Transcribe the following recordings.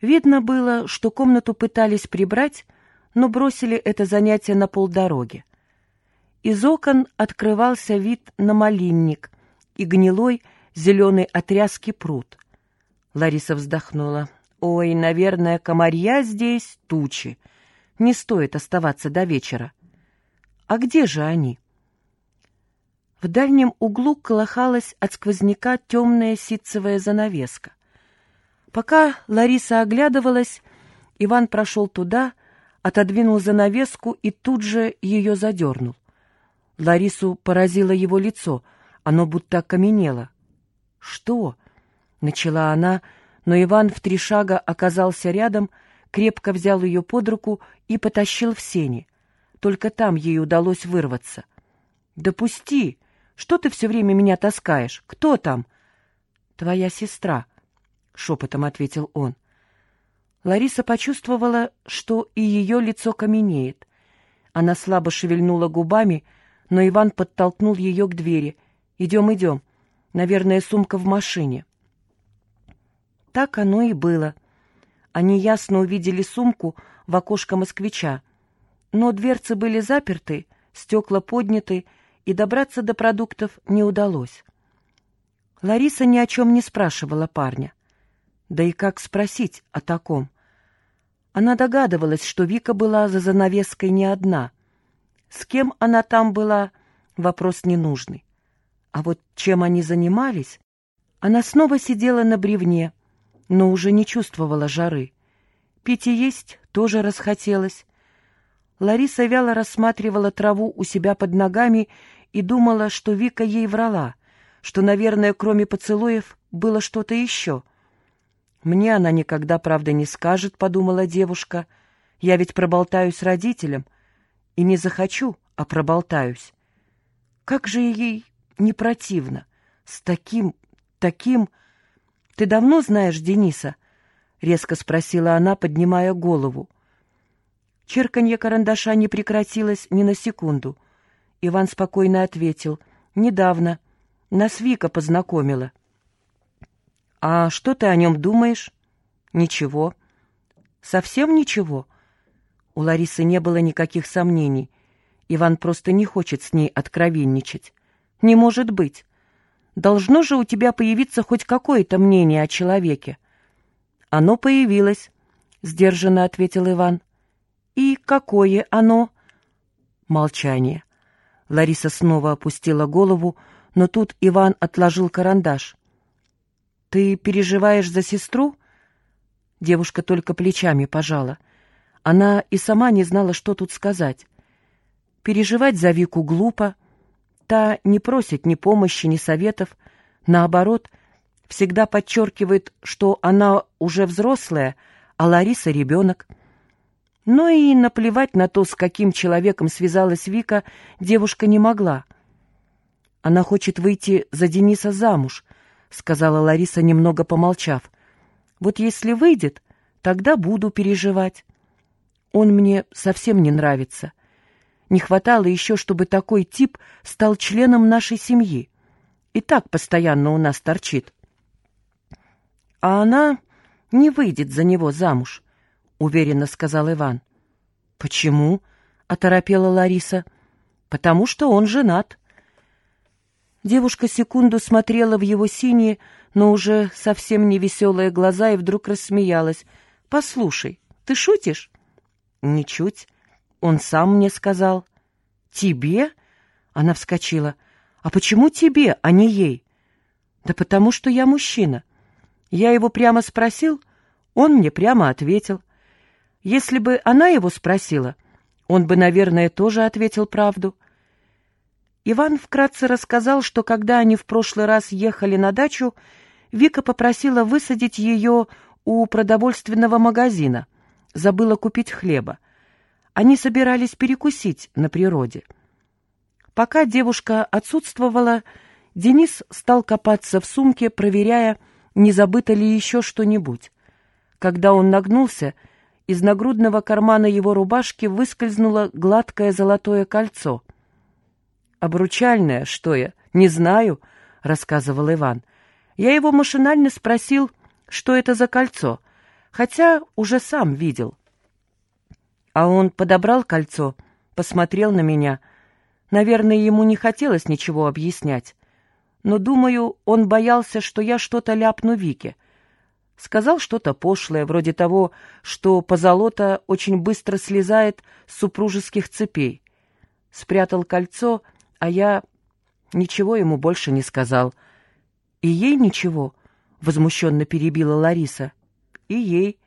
Видно было, что комнату пытались прибрать, но бросили это занятие на полдороги. Из окон открывался вид на малинник и гнилой зеленый отряски пруд. Лариса вздохнула. «Ой, наверное, комарья здесь тучи. Не стоит оставаться до вечера. А где же они?» В дальнем углу колыхалась от сквозняка темная ситцевая занавеска. Пока Лариса оглядывалась, Иван прошел туда, отодвинул занавеску и тут же ее задернул. Ларису поразило его лицо, оно будто окаменело. «Что?» — начала она, но Иван в три шага оказался рядом, крепко взял ее под руку и потащил в сени. Только там ей удалось вырваться. «Допусти! Что ты все время меня таскаешь? Кто там?» «Твоя сестра», — шепотом ответил он. Лариса почувствовала, что и ее лицо каменеет. Она слабо шевельнула губами, но Иван подтолкнул ее к двери. «Идем, идем. Наверное, сумка в машине». Так оно и было. Они ясно увидели сумку в окошко москвича. Но дверцы были заперты, стекла подняты, и добраться до продуктов не удалось. Лариса ни о чем не спрашивала парня. Да и как спросить о таком? Она догадывалась, что Вика была за занавеской не одна. С кем она там была, вопрос ненужный. А вот чем они занимались? Она снова сидела на бревне, но уже не чувствовала жары. Пить и есть тоже расхотелось. Лариса вяло рассматривала траву у себя под ногами и думала, что Вика ей врала, что, наверное, кроме поцелуев было что-то еще. «Мне она никогда, правда, не скажет», — подумала девушка. «Я ведь проболтаюсь родителям. И не захочу, а проболтаюсь. Как же ей не противно. С таким, таким... Ты давно знаешь Дениса?» — резко спросила она, поднимая голову. Черканье карандаша не прекратилось ни на секунду. Иван спокойно ответил. «Недавно. Нас Вика познакомила». «А что ты о нем думаешь?» «Ничего». «Совсем ничего?» У Ларисы не было никаких сомнений. Иван просто не хочет с ней откровенничать. «Не может быть. Должно же у тебя появиться хоть какое-то мнение о человеке». «Оно появилось», — сдержанно ответил Иван. «И какое оно?» Молчание. Лариса снова опустила голову, но тут Иван отложил карандаш. «Ты переживаешь за сестру?» Девушка только плечами пожала. Она и сама не знала, что тут сказать. Переживать за Вику глупо. Та не просит ни помощи, ни советов. Наоборот, всегда подчеркивает, что она уже взрослая, а Лариса — ребенок. Но и наплевать на то, с каким человеком связалась Вика, девушка не могла. «Она хочет выйти за Дениса замуж», — сказала Лариса, немного помолчав. «Вот если выйдет, тогда буду переживать. Он мне совсем не нравится. Не хватало еще, чтобы такой тип стал членом нашей семьи. И так постоянно у нас торчит». «А она не выйдет за него замуж», — уверенно сказал Иван. «Почему?» — оторопела Лариса. «Потому что он женат». Девушка секунду смотрела в его синие, но уже совсем не веселые глаза и вдруг рассмеялась. «Послушай, ты шутишь?» «Ничуть. Он сам мне сказал». «Тебе?» — она вскочила. «А почему тебе, а не ей?» «Да потому что я мужчина. Я его прямо спросил, он мне прямо ответил. Если бы она его спросила, он бы, наверное, тоже ответил правду. Иван вкратце рассказал, что когда они в прошлый раз ехали на дачу, Вика попросила высадить ее у продовольственного магазина. Забыла купить хлеба. Они собирались перекусить на природе. Пока девушка отсутствовала, Денис стал копаться в сумке, проверяя, не забыто ли еще что-нибудь. Когда он нагнулся, из нагрудного кармана его рубашки выскользнуло гладкое золотое кольцо. «Обручальное, что я? Не знаю», — рассказывал Иван. «Я его машинально спросил, что это за кольцо. хотя уже сам видел. А он подобрал кольцо, посмотрел на меня. Наверное, ему не хотелось ничего объяснять. Но, думаю, он боялся, что я что-то ляпну Вике. Сказал что-то пошлое, вроде того, что позолота очень быстро слезает с супружеских цепей. Спрятал кольцо, а я ничего ему больше не сказал. «И ей ничего?» — возмущенно перебила Лариса. «И ей».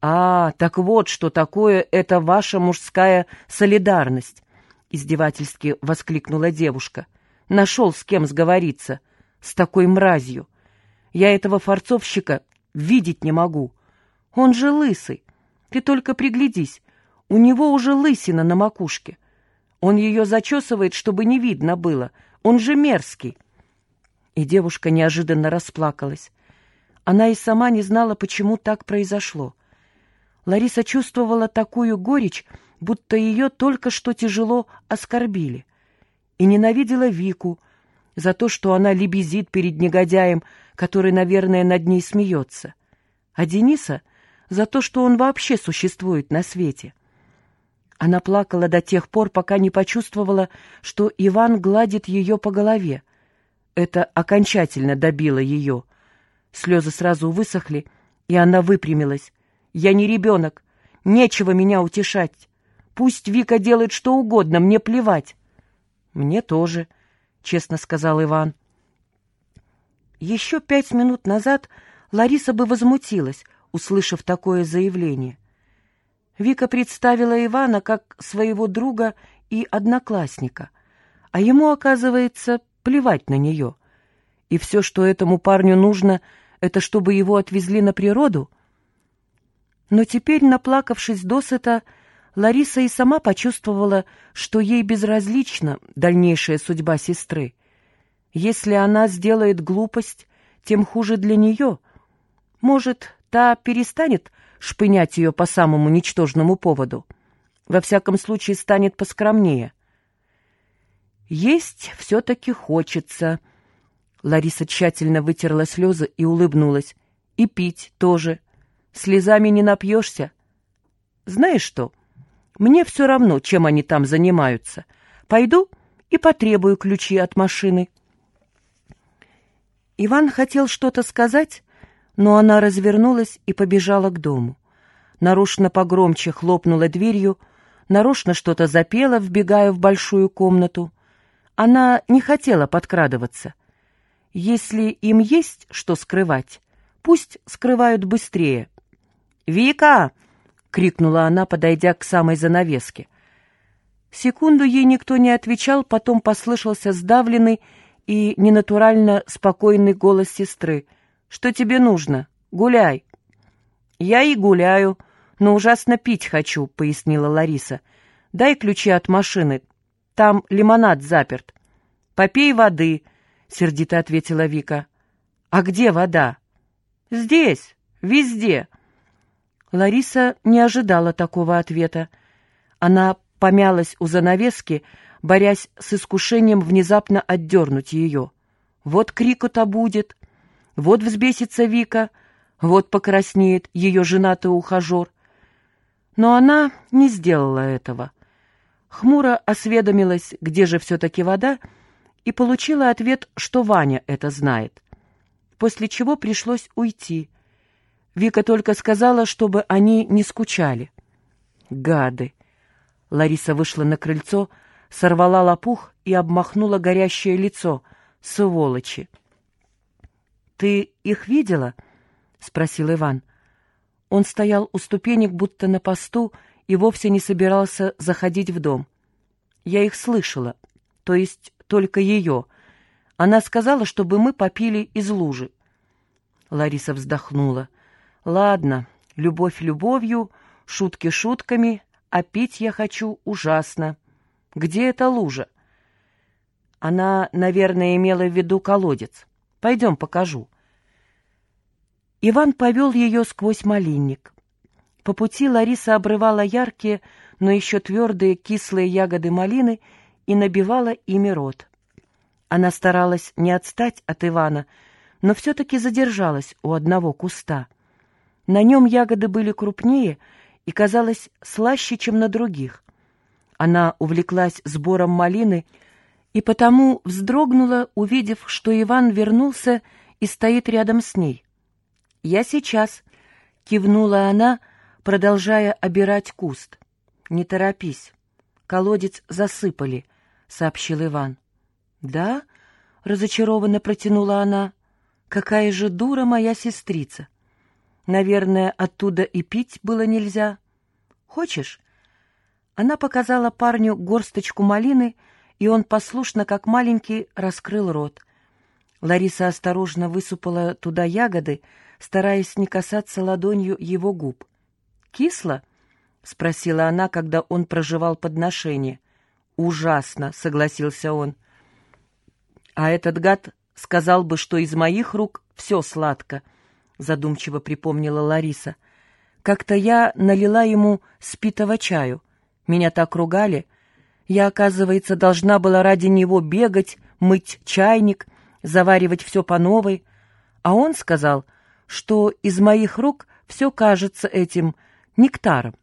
«А, так вот, что такое это ваша мужская солидарность!» — издевательски воскликнула девушка. «Нашел с кем сговориться. С такой мразью. Я этого форцовщика видеть не могу. Он же лысый. Ты только приглядись. У него уже лысина на макушке. Он ее зачесывает, чтобы не видно было. Он же мерзкий». И девушка неожиданно расплакалась. Она и сама не знала, почему так произошло. Лариса чувствовала такую горечь, будто ее только что тяжело оскорбили. И ненавидела Вику за то, что она лебезит перед негодяем, который, наверное, над ней смеется. А Дениса за то, что он вообще существует на свете. Она плакала до тех пор, пока не почувствовала, что Иван гладит ее по голове. Это окончательно добило ее. Слезы сразу высохли, и она выпрямилась. Я не ребенок. Нечего меня утешать. Пусть Вика делает что угодно, мне плевать. Мне тоже, честно сказал Иван. Еще пять минут назад Лариса бы возмутилась, услышав такое заявление. Вика представила Ивана как своего друга и одноклассника, а ему, оказывается, плевать на нее. И все, что этому парню нужно, это чтобы его отвезли на природу — но теперь, наплакавшись досыта, Лариса и сама почувствовала, что ей безразлична дальнейшая судьба сестры. Если она сделает глупость, тем хуже для нее. Может, та перестанет шпынять ее по самому ничтожному поводу. Во всяком случае, станет поскромнее. «Есть все-таки хочется», — Лариса тщательно вытерла слезы и улыбнулась. «И пить тоже». Слезами не напьешься. Знаешь что, мне все равно, чем они там занимаются. Пойду и потребую ключи от машины. Иван хотел что-то сказать, но она развернулась и побежала к дому. Нарочно погромче хлопнула дверью, нарочно что-то запела, вбегая в большую комнату. Она не хотела подкрадываться. Если им есть что скрывать, пусть скрывают быстрее. «Вика!» — крикнула она, подойдя к самой занавеске. Секунду ей никто не отвечал, потом послышался сдавленный и ненатурально спокойный голос сестры. «Что тебе нужно? Гуляй!» «Я и гуляю, но ужасно пить хочу», — пояснила Лариса. «Дай ключи от машины. Там лимонад заперт». «Попей воды», — сердито ответила Вика. «А где вода?» «Здесь, везде». Лариса не ожидала такого ответа. Она помялась у занавески, борясь с искушением внезапно отдернуть ее. Вот крикота будет, вот взбесится Вика, вот покраснеет ее женатый ухажер. Но она не сделала этого. Хмуро осведомилась, где же все-таки вода, и получила ответ, что Ваня это знает. После чего пришлось уйти — Вика только сказала, чтобы они не скучали. Гады! Лариса вышла на крыльцо, сорвала лопух и обмахнула горящее лицо. Сволочи! «Ты их видела?» — спросил Иван. Он стоял у ступенек, будто на посту, и вовсе не собирался заходить в дом. Я их слышала, то есть только ее. Она сказала, чтобы мы попили из лужи. Лариса вздохнула. Ладно, любовь любовью, шутки шутками, а пить я хочу ужасно. Где эта лужа? Она, наверное, имела в виду колодец. Пойдем покажу. Иван повел ее сквозь малинник. По пути Лариса обрывала яркие, но еще твердые кислые ягоды малины и набивала ими рот. Она старалась не отстать от Ивана, но все-таки задержалась у одного куста — На нем ягоды были крупнее и, казалось, слаще, чем на других. Она увлеклась сбором малины и потому вздрогнула, увидев, что Иван вернулся и стоит рядом с ней. «Я сейчас», — кивнула она, продолжая обирать куст. «Не торопись. Колодец засыпали», — сообщил Иван. «Да?» — разочарованно протянула она. «Какая же дура моя сестрица! Наверное, оттуда и пить было нельзя. Хочешь?» Она показала парню горсточку малины, и он послушно, как маленький, раскрыл рот. Лариса осторожно высыпала туда ягоды, стараясь не касаться ладонью его губ. «Кисло?» — спросила она, когда он проживал подношение. «Ужасно», — согласился он. «А этот гад сказал бы, что из моих рук все сладко», — задумчиво припомнила Лариса. «Как-то я налила ему спитого чаю. Меня так ругали. Я, оказывается, должна была ради него бегать, мыть чайник, заваривать все по новой. А он сказал, что из моих рук все кажется этим нектаром.